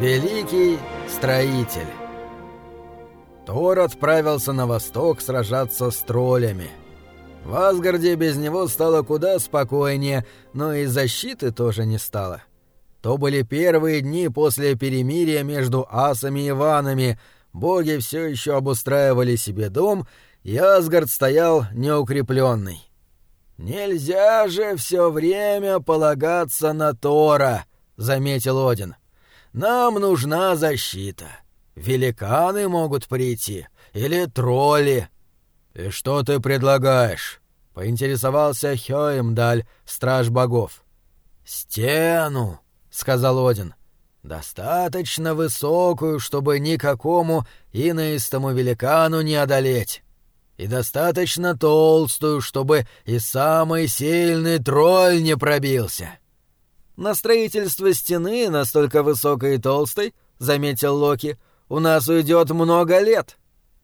Великий строитель. Тор отправился на восток сражаться с троллями. В Асгарде без него стало куда спокойнее, но и защиты тоже не стало. То были первые дни после перемирия между асами и ванами, боги все еще обустраивали себе дом, и Асгард стоял неукрепленный. «Нельзя же все время полагаться на Тора», — заметил Один. «Нам нужна защита. Великаны могут прийти. Или тролли». «И что ты предлагаешь?» — поинтересовался Хёемдаль, страж богов. «Стену», — сказал Один. «Достаточно высокую, чтобы никакому иноистому великану не одолеть. И достаточно толстую, чтобы и самый сильный тролль не пробился». «На строительство стены настолько высокой и толстой, — заметил Локи, — у нас уйдет много лет».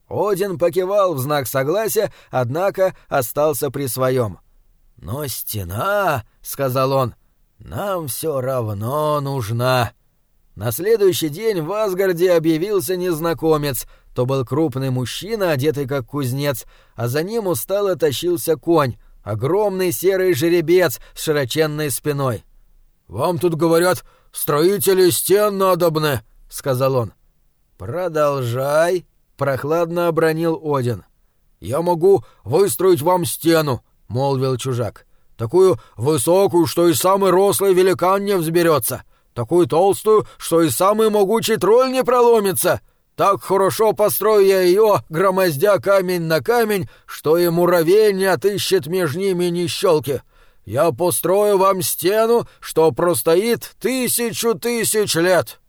Один покивал в знак согласия, однако остался при своем. «Но стена, — сказал он, — нам все равно нужна». На следующий день в Асгарде объявился незнакомец. То был крупный мужчина, одетый как кузнец, а за ним устало тащился конь, огромный серый жеребец с широченной спиной. «Вам тут говорят, строители стен надобны», — сказал он. «Продолжай», прохладно обронил Один. «Я могу выстроить вам стену», — молвил чужак. «Такую высокую, что и самый рослый великан не взберется. Такую толстую, что и самый могучий тролль не проломится. Так хорошо построю я ее, громоздя камень на камень, что и муравей не отыщет между ними ни щелки. Я построю вам стену, что простоит тысячу тысяч лет».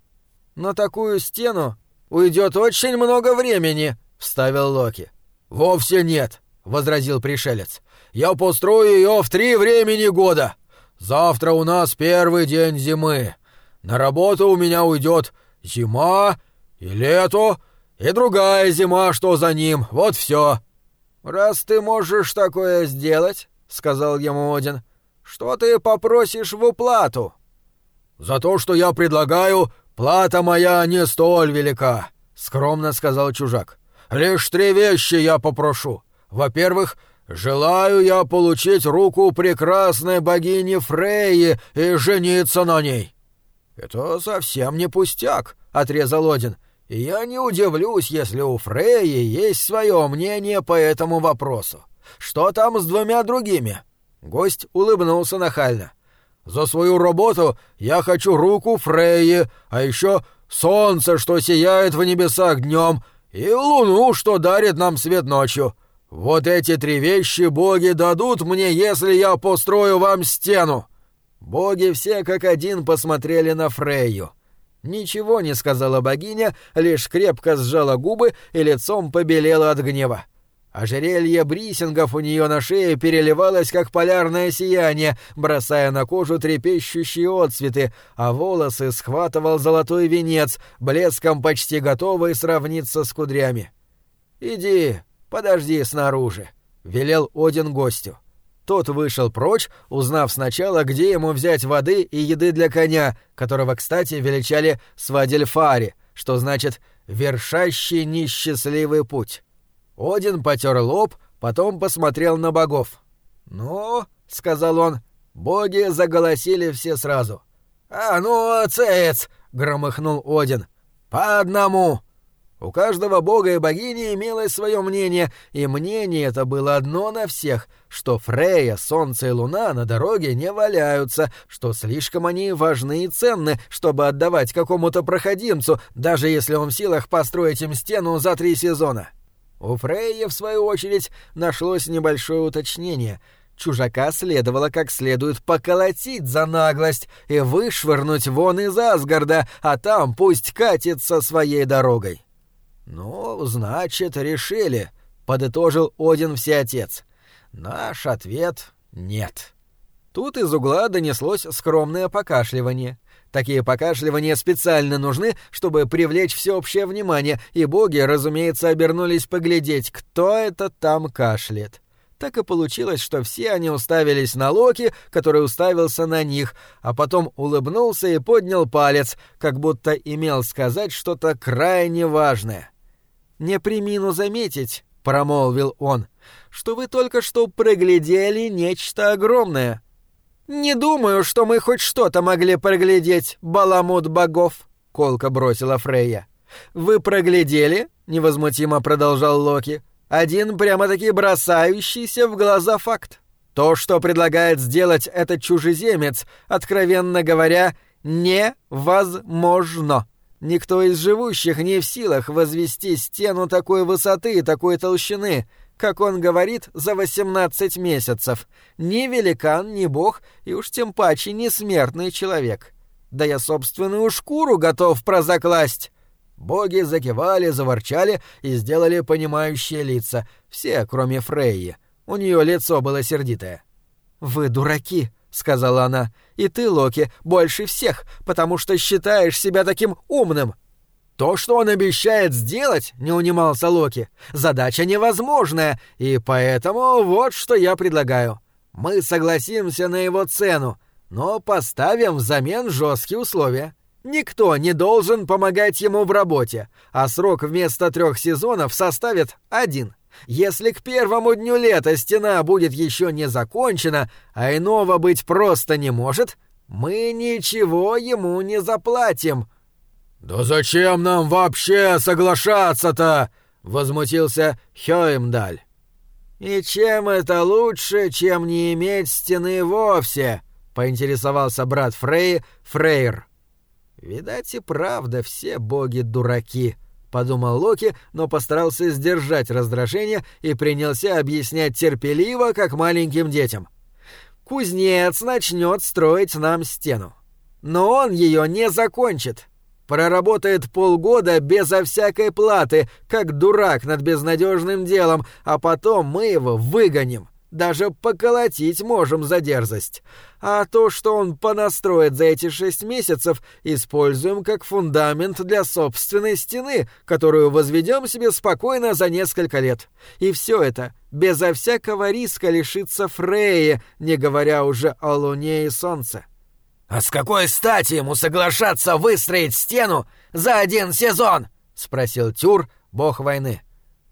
«На такую стену уйдет очень много времени», — вставил Локи. «Вовсе нет», — возразил пришелец. «Я построю ее в три времени года. Завтра у нас первый день зимы. На работу у меня уйдет зима и лето, и другая зима, что за ним. Вот все». «Раз ты можешь такое сделать», — сказал ему Один, — «что ты попросишь в уплату?» «За то, что я предлагаю, «Плата моя не столь велика», — скромно сказал чужак. «Лишь три вещи я попрошу. Во-первых, желаю я получить руку прекрасной богини Фрейи и жениться на ней». «Это совсем не пустяк», — отрезал Один. «И я не удивлюсь, если у Фрейи есть свое мнение по этому вопросу. Что там с двумя другими?» Гость улыбнулся нахально. За свою работу я хочу руку Фрейи, а еще солнце, что сияет в небесах днем, и луну, что дарит нам свет ночью. Вот эти три вещи боги дадут мне, если я построю вам стену». Боги все как один посмотрели на Фрейю. Ничего не сказала богиня, лишь крепко сжала губы и лицом побелела от гнева. Ожерелье брисингов у нее на шее переливалось, как полярное сияние, бросая на кожу трепещущие отцветы, а волосы схватывал золотой венец, блеском почти готовый сравниться с кудрями. «Иди, подожди снаружи», — велел Один гостю. Тот вышел прочь, узнав сначала, где ему взять воды и еды для коня, которого, кстати, величали Свадельфари, что значит «вершащий несчастливый путь». Один потер лоб, потом посмотрел на богов. «Ну», — сказал он, — боги заголосили все сразу. «А ну, цец!» — громыхнул Один. «По одному!» У каждого бога и богини имелось свое мнение, и мнение это было одно на всех, что Фрея, Солнце и Луна на дороге не валяются, что слишком они важны и ценны, чтобы отдавать какому-то проходимцу, даже если он в силах построить им стену за три сезона. У Фрейя, в свою очередь, нашлось небольшое уточнение. Чужака следовало как следует поколотить за наглость и вышвырнуть вон из Асгарда, а там пусть катится своей дорогой. «Ну, значит, решили», — подытожил Один Всеотец. «Наш ответ — нет». Тут из угла донеслось скромное покашливание — Такие покашливания специально нужны, чтобы привлечь всеобщее внимание, и боги, разумеется, обернулись поглядеть, кто это там кашляет. Так и получилось, что все они уставились на Локи, который уставился на них, а потом улыбнулся и поднял палец, как будто имел сказать что-то крайне важное. «Не примину заметить», — промолвил он, — «что вы только что проглядели нечто огромное». «Не думаю, что мы хоть что-то могли проглядеть, баламут богов», — колко бросила Фрейя. «Вы проглядели?» — невозмутимо продолжал Локи. «Один прямо-таки бросающийся в глаза факт. То, что предлагает сделать этот чужеземец, откровенно говоря, невозможно. Никто из живущих не в силах возвести стену такой высоты и такой толщины, как он говорит, за 18 месяцев. Ни великан, ни бог, и уж тем паче не смертный человек. Да я собственную шкуру готов прозакласть. Боги закивали, заворчали и сделали понимающие лица. Все, кроме Фрейи. У нее лицо было сердитое. «Вы дураки», — сказала она. «И ты, Локи, больше всех, потому что считаешь себя таким умным». «То, что он обещает сделать, — не унимался Локи, — задача невозможная, и поэтому вот что я предлагаю. Мы согласимся на его цену, но поставим взамен жесткие условия. Никто не должен помогать ему в работе, а срок вместо трех сезонов составит один. Если к первому дню лета стена будет еще не закончена, а иного быть просто не может, мы ничего ему не заплатим». «Да зачем нам вообще соглашаться-то?» — возмутился Хёемдаль. «И чем это лучше, чем не иметь стены вовсе?» — поинтересовался брат Фрей Фрейр. «Видать и правда все боги дураки», — подумал Локи, но постарался сдержать раздражение и принялся объяснять терпеливо, как маленьким детям. «Кузнец начнет строить нам стену. Но он ее не закончит. Проработает полгода безо всякой платы, как дурак над безнадежным делом, а потом мы его выгоним. Даже поколотить можем за дерзость. А то, что он понастроит за эти шесть месяцев, используем как фундамент для собственной стены, которую возведем себе спокойно за несколько лет. И все это безо всякого риска лишиться Фреи, не говоря уже о Луне и Солнце. «А с какой стати ему соглашаться выстроить стену за один сезон?» — спросил Тюр, бог войны.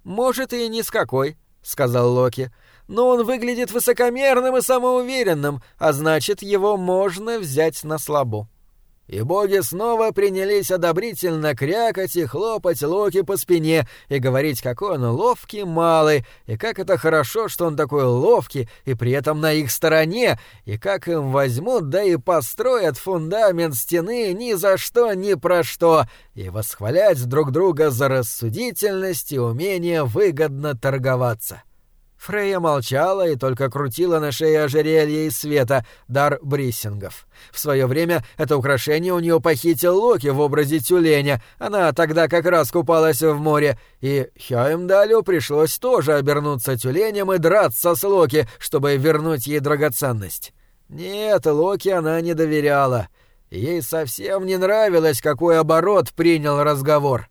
«Может, и ни с какой», — сказал Локи но он выглядит высокомерным и самоуверенным, а значит, его можно взять на слабо. И боги снова принялись одобрительно крякать и хлопать Локи по спине и говорить, какой он ловкий малый, и как это хорошо, что он такой ловкий и при этом на их стороне, и как им возьмут, да и построят фундамент стены ни за что, ни про что, и восхвалять друг друга за рассудительность и умение выгодно торговаться. Фрейя молчала и только крутила на шее ожерелье из света, дар бриссингов. В свое время это украшение у нее похитил Локи в образе тюленя, она тогда как раз купалась в море, и Хёемдалю пришлось тоже обернуться тюленем и драться с Локи, чтобы вернуть ей драгоценность. Нет, Локи она не доверяла. Ей совсем не нравилось, какой оборот принял разговор.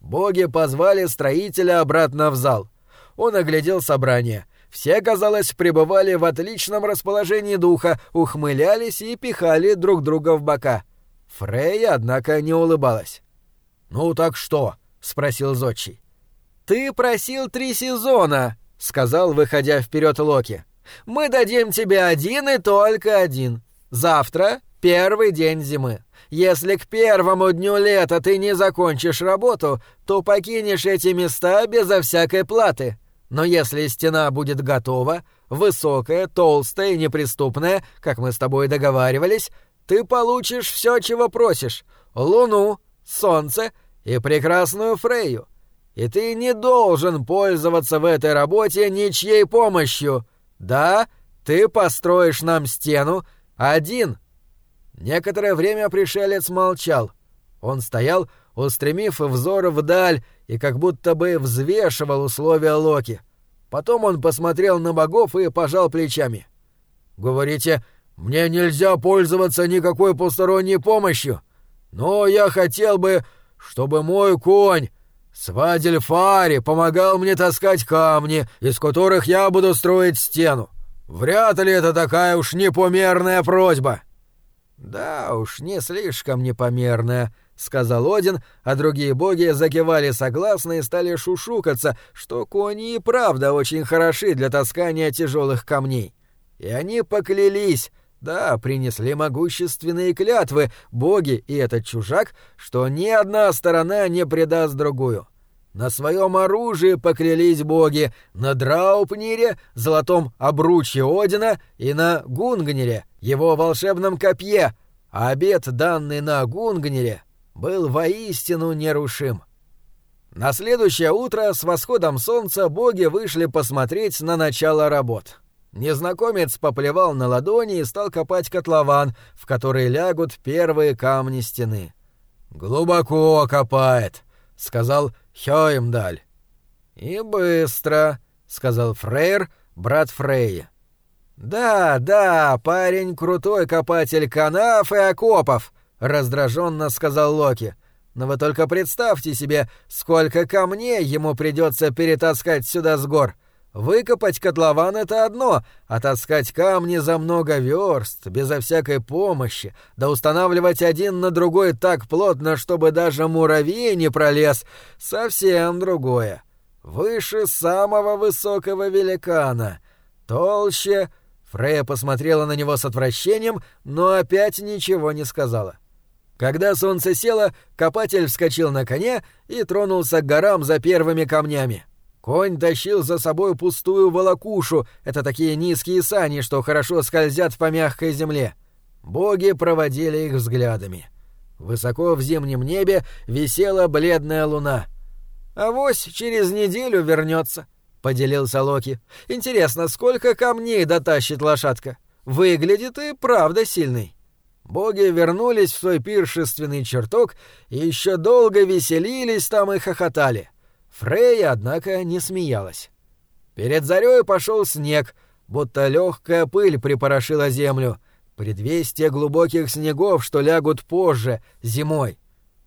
Боги позвали строителя обратно в зал — он оглядел собрание. Все, казалось, пребывали в отличном расположении духа, ухмылялись и пихали друг друга в бока. Фрейя, однако, не улыбалась. «Ну так что?» — спросил Зодчий. «Ты просил три сезона», — сказал, выходя вперед Локи. «Мы дадим тебе один и только один. Завтра — первый день зимы. Если к первому дню лета ты не закончишь работу, то покинешь эти места безо всякой платы. Но если стена будет готова, высокая, толстая и неприступная, как мы с тобой договаривались, ты получишь все, чего просишь — луну, солнце и прекрасную Фрейю. И ты не должен пользоваться в этой работе ничьей помощью. Да, ты построишь нам стену один. Некоторое время пришелец молчал. Он стоял, устремив взор вдаль, и как будто бы взвешивал условия Локи. Потом он посмотрел на богов и пожал плечами. «Говорите, мне нельзя пользоваться никакой посторонней помощью, но я хотел бы, чтобы мой конь Свадель помогал мне таскать камни, из которых я буду строить стену. Вряд ли это такая уж непомерная просьба. Да уж, не слишком непомерная, сказал Один, а другие боги закивали согласно и стали шушукаться, что кони и правда очень хороши для таскания тяжелых камней. И они поклялись, да, принесли могущественные клятвы, боги и этот чужак, что ни одна сторона не предаст другую. На своем оружии поклялись боги, на Драупнире, золотом обруче Одина и на Гунгнере, его волшебном копье, а обет, данный на Гунгнере, был воистину нерушим. На следующее утро с восходом солнца боги вышли посмотреть на начало работ. Незнакомец поплевал на ладони и стал копать котлован, в который лягут первые камни стены. «Глубоко копает», — сказал Хёймдаль. «И быстро», — сказал Фрейр, брат Фрейя. «Да, да, парень крутой копатель канав и окопов», — раздраженно сказал Локи. «Но вы только представьте себе, сколько камней ему придется перетаскать сюда с гор. Выкопать котлован — это одно, а таскать камни за много верст, безо всякой помощи, да устанавливать один на другой так плотно, чтобы даже муравей не пролез — совсем другое. Выше самого высокого великана. Толще... Фрея посмотрела на него с отвращением, но опять ничего не сказала. Когда солнце село, копатель вскочил на коне и тронулся к горам за первыми камнями. Конь тащил за собой пустую волокушу, это такие низкие сани, что хорошо скользят по мягкой земле. Боги проводили их взглядами. Высоко в зимнем небе висела бледная луна. «Авось через неделю вернется», — поделился Локи. «Интересно, сколько камней дотащит лошадка? Выглядит и правда сильный». Боги вернулись в свой пиршественный чертог и еще долго веселились там и хохотали. Фрейя, однако, не смеялась. Перед зарей пошел снег, будто легкая пыль припорошила землю, предвестие глубоких снегов, что лягут позже, зимой.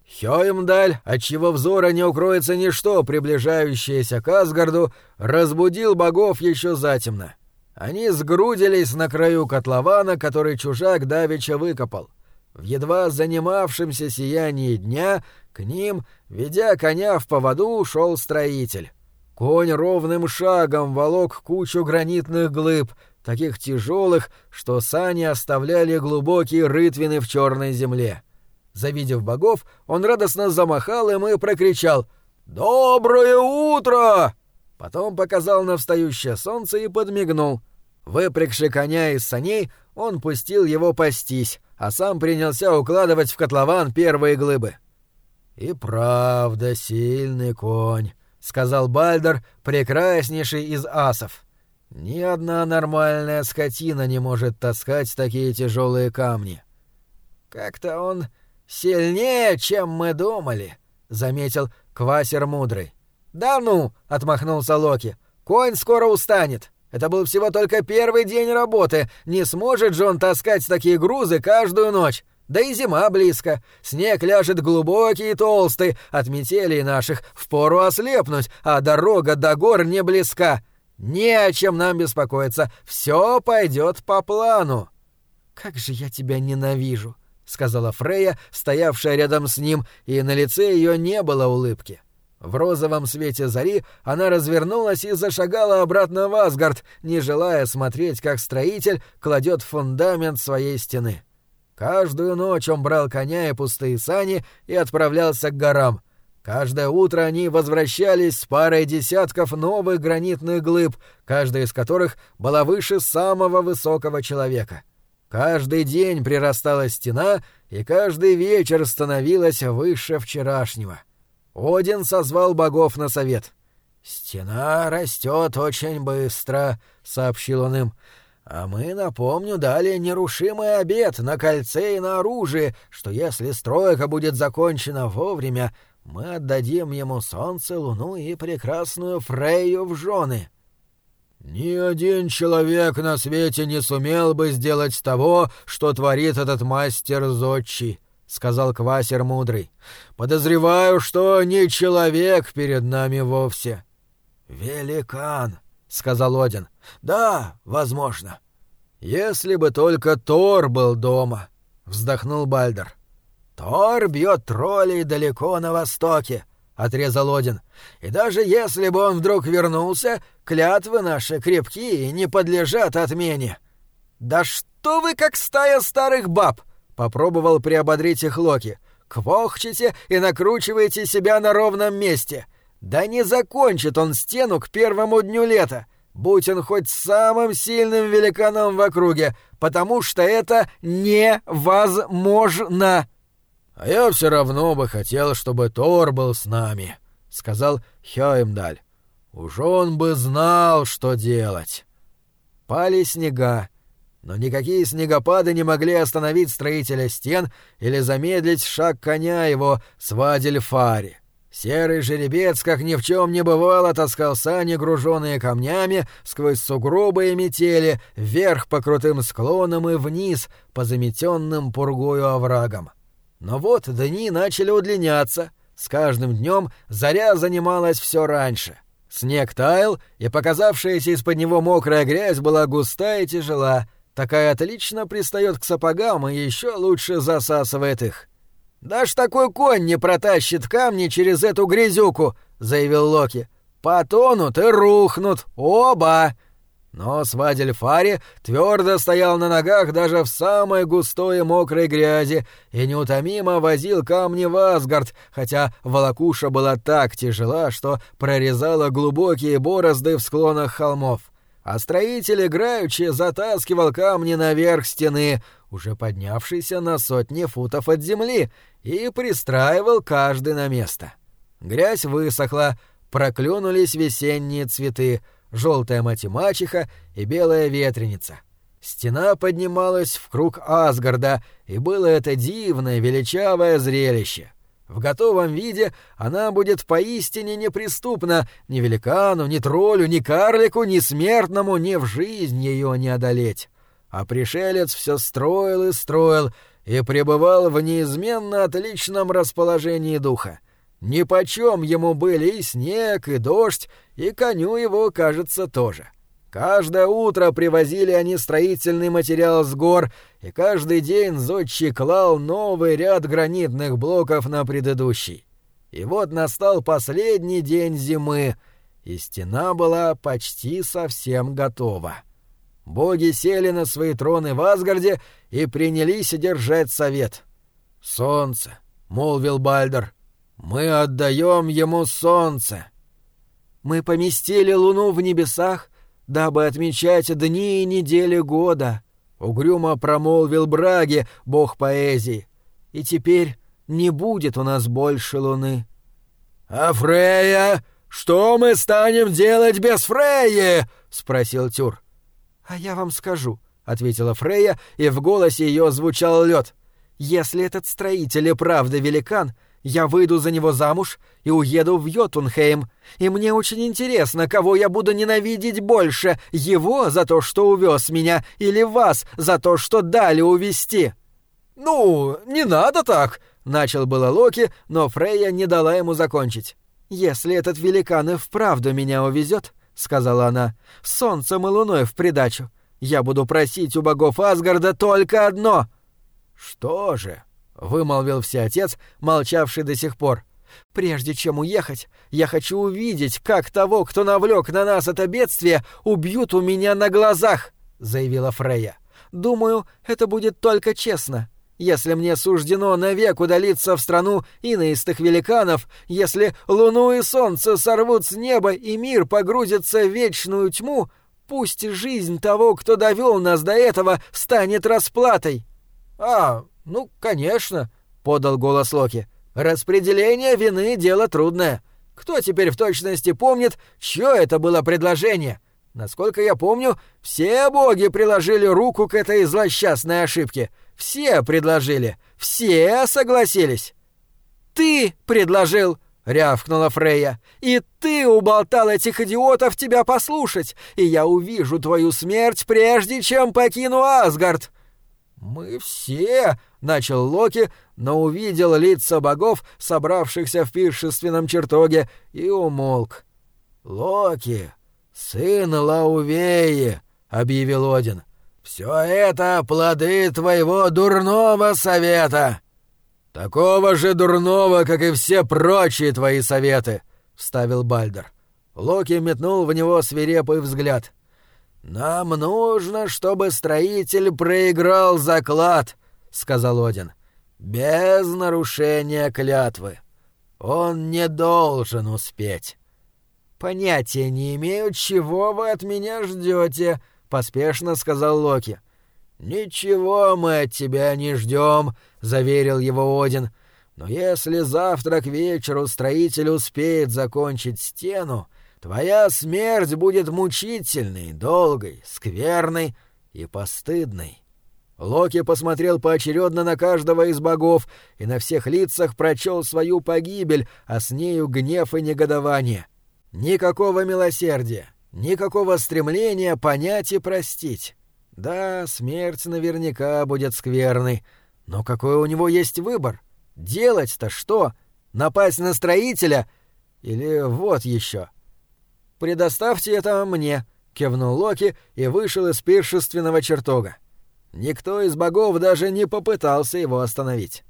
Хёймдаль, отчего взора не укроется ничто, приближающееся к Асгарду, разбудил богов еще затемно. Они сгрудились на краю котлована, который чужак давеча выкопал. В едва занимавшемся сиянии дня к ним, ведя коня в поводу, шел строитель. Конь ровным шагом волок кучу гранитных глыб, таких тяжелых, что сани оставляли глубокие рытвины в черной земле. Завидев богов, он радостно замахал им и прокричал «Доброе утро!» Потом показал на встающее солнце и подмигнул. Выпрягши коня из саней, он пустил его пастись, а сам принялся укладывать в котлован первые глыбы. «И правда сильный конь», — сказал Бальдер, прекраснейший из асов. «Ни одна нормальная скотина не может таскать такие тяжелые камни». «Как-то он сильнее, чем мы думали», — заметил Квасер Мудрый. «Да ну!» — отмахнулся Локи. «Конь скоро устанет. Это был всего только первый день работы. Не сможет же он таскать такие грузы каждую ночь. Да и зима близко. Снег ляжет глубокий и толстый. От метелей наших впору ослепнуть, а дорога до гор не близка. Не о чем нам беспокоиться. Все пойдет по плану. Как же я тебя ненавижу, сказала Фрея, стоявшая рядом с ним, и на лице ее не было улыбки. В розовом свете зари она развернулась и зашагала обратно в Асгард, не желая смотреть, как строитель кладет фундамент своей стены. Каждую ночь он брал коня и пустые сани и отправлялся к горам. Каждое утро они возвращались с парой десятков новых гранитных глыб, каждая из которых была выше самого высокого человека. Каждый день прирастала стена, и каждый вечер становилась выше вчерашнего. Один созвал богов на совет. «Стена растет очень быстро», — сообщил он им. А мы, напомню, дали нерушимый обет на кольце и на оружие, что если стройка будет закончена вовремя, мы отдадим ему солнце, луну и прекрасную Фрейю в жены. Ни один человек на свете не сумел бы сделать того, что творит этот мастер Зодчий, — сказал Квасер мудрый. Подозреваю, что не человек перед нами вовсе. Великан, сказал Один. Да, возможно. Если бы только Тор был дома, вздохнул Бальдер. Тор бьет троллей далеко на востоке, отрезал Один. И даже если бы он вдруг вернулся, клятвы наши крепкие и не подлежат отмене. Да что вы как стая старых баб, Попробовал приободрить их Локи. «Квохчете и накручиваете себя на ровном месте. Да не закончит он стену к первому дню лета, будь он хоть самым сильным великаном в округе, потому что это невозможно!» «А я все равно бы хотел, чтобы Тор был с нами», — сказал Хёемдаль. «Уж он бы знал, что делать». Пали снега, но никакие снегопады не могли остановить строителя стен или замедлить шаг коня его свадель фари. Серый жеребец, как ни в чем не бывало, таскал сани, груженные камнями, сквозь сугробы и метели, вверх по крутым склонам и вниз по заметенным пургою оврагам. Но вот дни начали удлиняться. С каждым днем заря занималась все раньше. Снег таял, и показавшаяся из-под него мокрая грязь была густая и тяжела — Такая отлично пристает к сапогам и еще лучше засасывает их. «Даже такой конь не протащит камни через эту грязюку», — заявил Локи. «Потонут и рухнут. Оба!» Но свадель Фари твердо стоял на ногах даже в самой густой и мокрой грязи и неутомимо возил камни в Асгард, хотя волокуша была так тяжела, что прорезала глубокие борозды в склонах холмов а строитель играючи затаскивал камни наверх стены, уже поднявшийся на сотни футов от земли, и пристраивал каждый на место. Грязь высохла, проклюнулись весенние цветы, желтая математиха и белая ветреница. Стена поднималась в круг Асгарда, и было это дивное, величавое зрелище — в готовом виде она будет поистине неприступна ни великану, ни троллю, ни карлику, ни смертному, ни в жизнь ее не одолеть. А пришелец все строил и строил, и пребывал в неизменно отличном расположении духа. Нипочем ему были и снег, и дождь, и коню его, кажется, тоже. — Каждое утро привозили они строительный материал с гор, и каждый день зодчий клал новый ряд гранитных блоков на предыдущий. И вот настал последний день зимы, и стена была почти совсем готова. Боги сели на свои троны в Асгарде и принялись держать совет. «Солнце», — молвил Бальдер, — «мы отдаем ему солнце». «Мы поместили луну в небесах», дабы отмечать дни и недели года», — угрюмо промолвил Браги, бог поэзии. «И теперь не будет у нас больше луны». «А Фрея? Что мы станем делать без Фреи?» — спросил Тюр. «А я вам скажу», — ответила Фрея, и в голосе ее звучал лед. «Если этот строитель и правда великан, — я выйду за него замуж и уеду в Йотунхейм, и мне очень интересно, кого я буду ненавидеть больше, его за то, что увез меня, или вас за то, что дали увести. «Ну, не надо так!» — начал было Локи, но Фрейя не дала ему закончить. «Если этот великан и вправду меня увезет, — сказала она, — солнцем и луной в придачу, я буду просить у богов Асгарда только одно». «Что же?» — вымолвил всеотец, молчавший до сих пор. «Прежде чем уехать, я хочу увидеть, как того, кто навлек на нас это бедствие, убьют у меня на глазах», — заявила Фрея. «Думаю, это будет только честно. Если мне суждено навек удалиться в страну иноистых великанов, если луну и солнце сорвут с неба и мир погрузится в вечную тьму, пусть жизнь того, кто довел нас до этого, станет расплатой». «А, «Ну, конечно», — подал голос Локи. «Распределение вины — дело трудное. Кто теперь в точности помнит, чье это было предложение? Насколько я помню, все боги приложили руку к этой злосчастной ошибке. Все предложили. Все согласились». «Ты предложил!» — рявкнула Фрейя. «И ты уболтал этих идиотов тебя послушать, и я увижу твою смерть, прежде чем покину Асгард!» «Мы все!» — начал Локи, но увидел лица богов, собравшихся в пиршественном чертоге, и умолк. «Локи, сын Лаувеи!» — объявил Один. «Все это плоды твоего дурного совета!» «Такого же дурного, как и все прочие твои советы!» — вставил Бальдер. Локи метнул в него свирепый взгляд. «Нам нужно, чтобы строитель проиграл заклад», — сказал Один. «Без нарушения клятвы. Он не должен успеть». «Понятия не имею, чего вы от меня ждете», — поспешно сказал Локи. «Ничего мы от тебя не ждем», — заверил его Один. «Но если завтра к вечеру строитель успеет закончить стену, Твоя смерть будет мучительной, долгой, скверной и постыдной. Локи посмотрел поочередно на каждого из богов и на всех лицах прочел свою погибель, а с нею гнев и негодование. Никакого милосердия, никакого стремления понять и простить. Да, смерть наверняка будет скверной, но какой у него есть выбор? Делать-то что? Напасть на строителя? Или вот еще — «Предоставьте это мне», — кивнул Локи и вышел из пиршественного чертога. Никто из богов даже не попытался его остановить.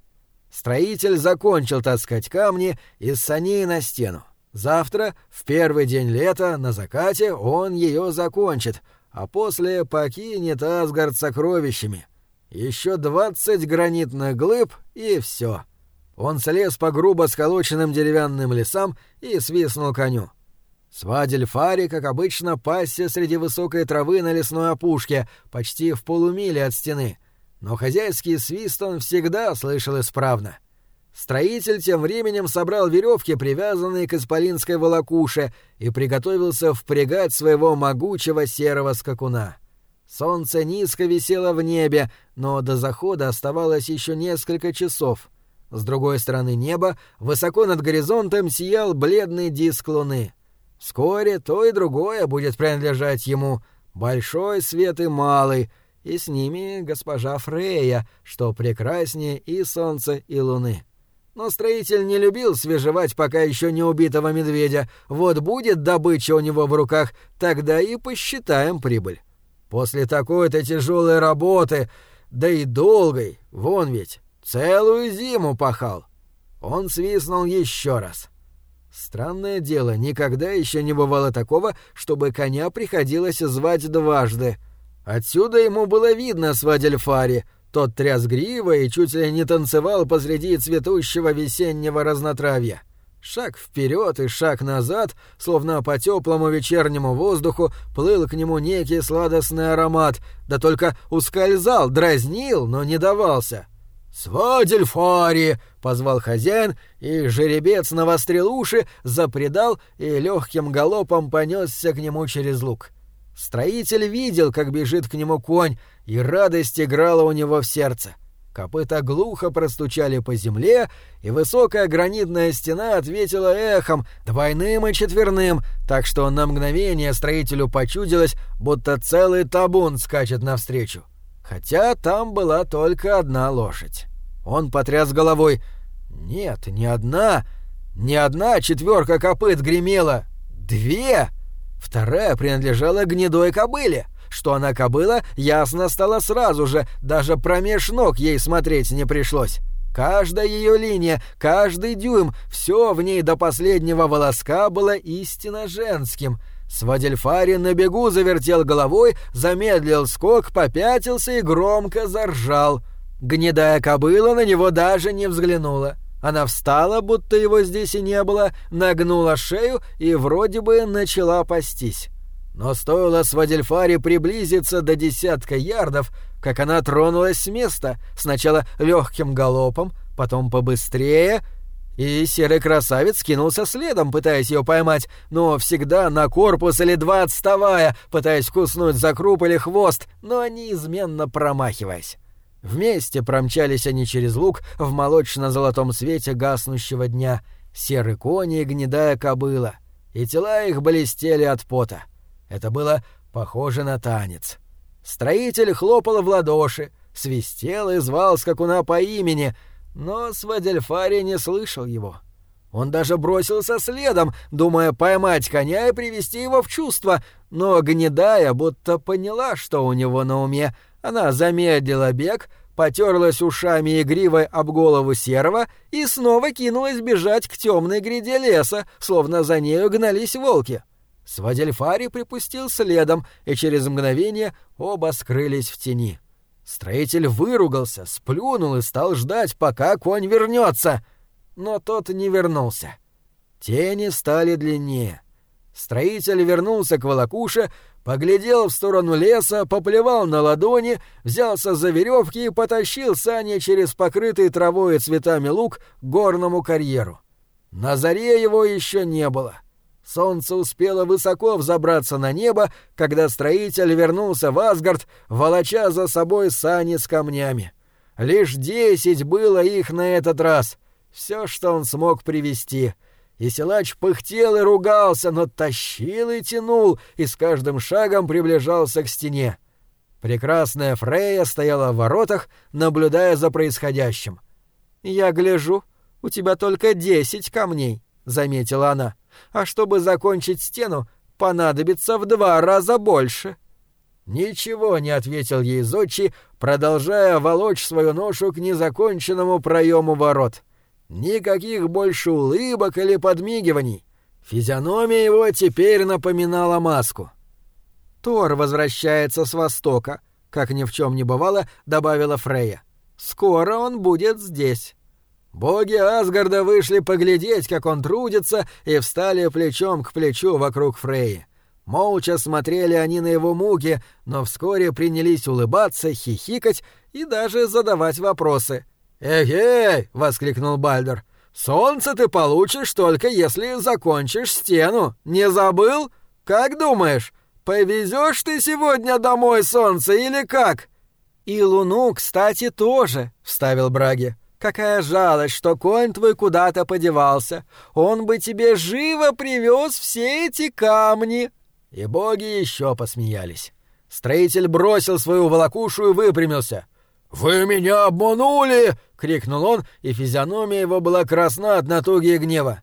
Строитель закончил таскать камни из саней на стену. Завтра, в первый день лета, на закате, он ее закончит, а после покинет Асгард сокровищами. Еще двадцать гранитных глыб, и все. Он слез по грубо сколоченным деревянным лесам и свистнул коню. Свадель Фари, как обычно, пасся среди высокой травы на лесной опушке, почти в полумиле от стены. Но хозяйский свист он всегда слышал исправно. Строитель тем временем собрал веревки, привязанные к исполинской волокуше, и приготовился впрягать своего могучего серого скакуна. Солнце низко висело в небе, но до захода оставалось еще несколько часов. С другой стороны неба, высоко над горизонтом, сиял бледный диск луны — Вскоре то и другое будет принадлежать ему, большой свет и малый, и с ними госпожа Фрея, что прекраснее и солнца, и луны. Но строитель не любил свежевать пока еще не убитого медведя. Вот будет добыча у него в руках, тогда и посчитаем прибыль. После такой-то тяжелой работы, да и долгой, вон ведь, целую зиму пахал. Он свистнул еще раз. Странное дело, никогда еще не бывало такого, чтобы коня приходилось звать дважды. Отсюда ему было видно свадельфари. Тот тряс гривой и чуть ли не танцевал посреди цветущего весеннего разнотравья. Шаг вперед и шаг назад, словно по теплому вечернему воздуху, плыл к нему некий сладостный аромат, да только ускользал, дразнил, но не давался. «Свадель Фари!» — позвал хозяин, и жеребец навострил уши, запредал и легким галопом понесся к нему через луг. Строитель видел, как бежит к нему конь, и радость играла у него в сердце. Копыта глухо простучали по земле, и высокая гранитная стена ответила эхом, двойным и четверным, так что на мгновение строителю почудилось, будто целый табун скачет навстречу. Хотя там была только одна лошадь. Он потряс головой. Нет, не одна. Не одна четверка копыт гремела. Две. Вторая принадлежала гнедой кобыле. Что она кобыла, ясно стало сразу же, даже промеж ног ей смотреть не пришлось. Каждая ее линия, каждый дюйм, все в ней до последнего волоска было истинно женским. Свадельфари на бегу завертел головой, замедлил скок, попятился и громко заржал. Гнедая кобыла на него даже не взглянула. Она встала, будто его здесь и не было, нагнула шею и вроде бы начала пастись. Но стоило Свадельфаре приблизиться до десятка ярдов, как она тронулась с места, сначала легким галопом, потом побыстрее, и серый красавец кинулся следом, пытаясь ее поймать, но всегда на корпус или два отставая, пытаясь куснуть за круп или хвост, но неизменно промахиваясь. Вместе промчались они через луг в молочно-золотом свете гаснущего дня, серый кони и гнедая кобыла, и тела их блестели от пота. Это было похоже на танец. Строитель хлопал в ладоши, свистел и звал скакуна по имени, но Свадельфари не слышал его. Он даже бросился следом, думая поймать коня и привести его в чувство, но гнедая будто поняла, что у него на уме. Она замедлила бег, потерлась ушами и гривой об голову серого и снова кинулась бежать к темной гряде леса, словно за нею гнались волки. Свадельфари припустил следом, и через мгновение оба скрылись в тени. Строитель выругался, сплюнул и стал ждать, пока конь вернется. Но тот не вернулся. Тени стали длиннее. Строитель вернулся к волокуше, поглядел в сторону леса, поплевал на ладони, взялся за веревки и потащил сани через покрытый травой и цветами луг к горному карьеру. На заре его еще не было. Солнце успело высоко взобраться на небо, когда строитель вернулся в Асгард, волоча за собой сани с камнями. Лишь десять было их на этот раз. Все, что он смог привести — и силач пыхтел и ругался, но тащил и тянул, и с каждым шагом приближался к стене. Прекрасная Фрея стояла в воротах, наблюдая за происходящим. «Я гляжу, у тебя только десять камней», — заметила она. «А чтобы закончить стену, понадобится в два раза больше». Ничего не ответил ей Зодчий, продолжая волочь свою ношу к незаконченному проему ворот. Никаких больше улыбок или подмигиваний. Физиономия его теперь напоминала маску. «Тор возвращается с востока», — как ни в чем не бывало, добавила Фрея. «Скоро он будет здесь». Боги Асгарда вышли поглядеть, как он трудится, и встали плечом к плечу вокруг Фреи. Молча смотрели они на его муки, но вскоре принялись улыбаться, хихикать и даже задавать вопросы. «Эй-эй!» — воскликнул Бальдер. «Солнце ты получишь только если закончишь стену. Не забыл? Как думаешь, повезешь ты сегодня домой солнце или как?» «И луну, кстати, тоже», — вставил Браги. «Какая жалость, что конь твой куда-то подевался. Он бы тебе живо привез все эти камни». И боги еще посмеялись. Строитель бросил свою волокушу и выпрямился. «Вы меня обманули!» — крикнул он, и физиономия его была красна от натуги и гнева.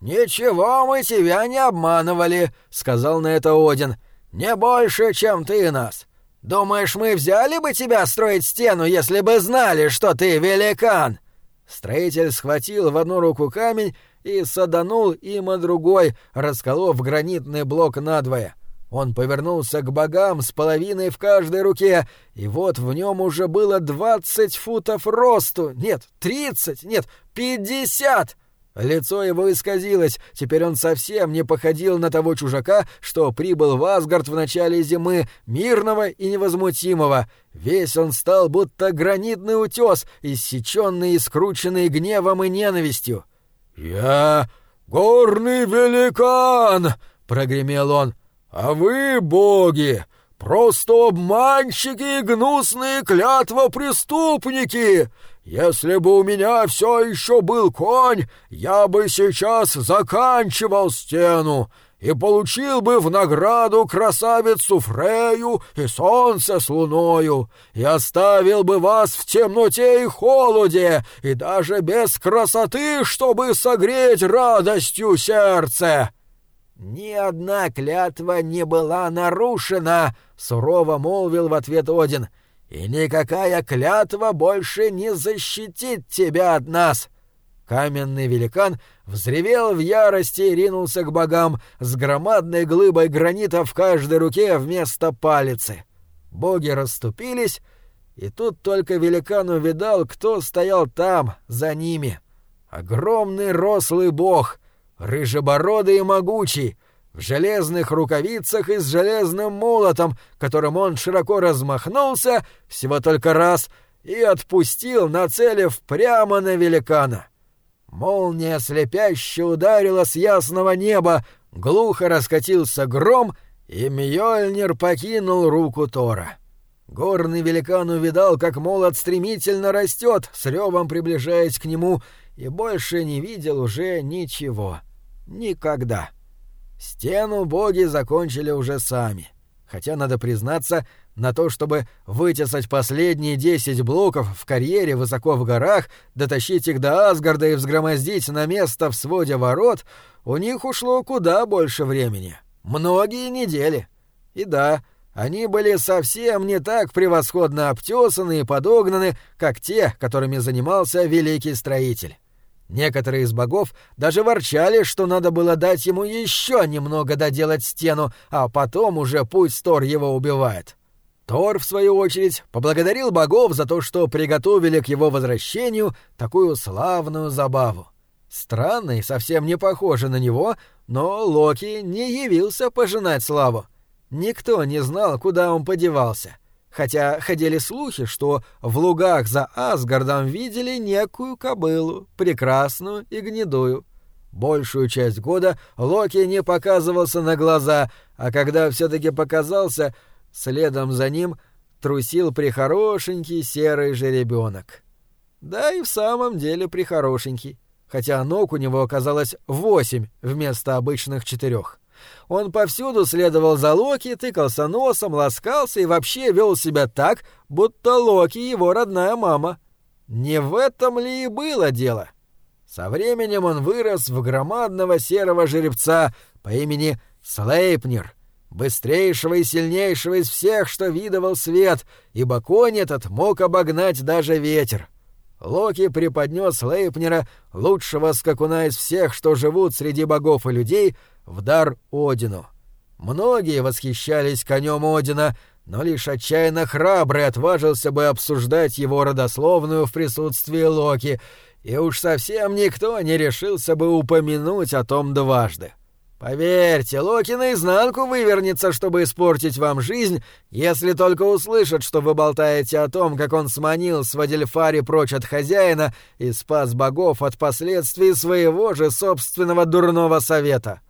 «Ничего мы тебя не обманывали», — сказал на это Один. «Не больше, чем ты нас. Думаешь, мы взяли бы тебя строить стену, если бы знали, что ты великан?» Строитель схватил в одну руку камень и саданул им, а другой, расколов гранитный блок надвое. Он повернулся к богам с половиной в каждой руке, и вот в нем уже было двадцать футов росту. Нет, тридцать, нет, пятьдесят! Лицо его исказилось, теперь он совсем не походил на того чужака, что прибыл в Асгард в начале зимы, мирного и невозмутимого. Весь он стал будто гранитный утес, иссеченный и скрученный гневом и ненавистью. «Я горный великан!» — прогремел он. А вы, боги, просто обманщики и гнусные клятвопреступники! Если бы у меня все еще был конь, я бы сейчас заканчивал стену и получил бы в награду красавицу Фрею и солнце с луною, и оставил бы вас в темноте и холоде, и даже без красоты, чтобы согреть радостью сердце». «Ни одна клятва не была нарушена», — сурово молвил в ответ Один. «И никакая клятва больше не защитит тебя от нас». Каменный великан взревел в ярости и ринулся к богам с громадной глыбой гранита в каждой руке вместо палицы. Боги расступились, и тут только великан увидал, кто стоял там, за ними. Огромный рослый бог, рыжебородый и могучий, в железных рукавицах и с железным молотом, которым он широко размахнулся всего только раз и отпустил, нацелив прямо на великана. Молния слепяще ударила с ясного неба, глухо раскатился гром, и Мьёльнир покинул руку Тора. Горный великан увидал, как молот стремительно растет, с ревом приближаясь к нему, и больше не видел уже ничего. — Никогда. Стену боги закончили уже сами. Хотя, надо признаться, на то, чтобы вытесать последние десять блоков в карьере высоко в горах, дотащить их до Асгарда и взгромоздить на место в своде ворот, у них ушло куда больше времени. Многие недели. И да, они были совсем не так превосходно обтесаны и подогнаны, как те, которыми занимался великий строитель. Некоторые из богов даже ворчали, что надо было дать ему еще немного доделать стену, а потом уже пусть Тор его убивает. Тор, в свою очередь, поблагодарил богов за то, что приготовили к его возвращению такую славную забаву. Странно и совсем не похоже на него, но Локи не явился пожинать славу. Никто не знал, куда он подевался хотя ходили слухи, что в лугах за Асгардом видели некую кобылу, прекрасную и гнедую. Большую часть года Локи не показывался на глаза, а когда все-таки показался, следом за ним трусил прихорошенький серый жеребенок. Да и в самом деле прихорошенький, хотя ног у него оказалось восемь вместо обычных четырех. Он повсюду следовал за Локи, тыкался носом, ласкался и вообще вел себя так, будто Локи его родная мама. Не в этом ли и было дело? Со временем он вырос в громадного серого жеребца по имени Слейпнер, быстрейшего и сильнейшего из всех, что видывал свет, ибо конь этот мог обогнать даже ветер. Локи преподнес Лейпнера, лучшего скакуна из всех, что живут среди богов и людей, в дар Одину. Многие восхищались конем Одина, но лишь отчаянно храбрый отважился бы обсуждать его родословную в присутствии Локи, и уж совсем никто не решился бы упомянуть о том дважды. Поверьте, Локи наизнанку вывернется, чтобы испортить вам жизнь, если только услышит, что вы болтаете о том, как он сманил Свадельфари прочь от хозяина и спас богов от последствий своего же собственного дурного совета.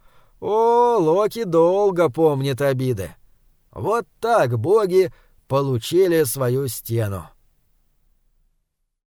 О, Локи долго помнит обиды. Вот так боги получили свою стену.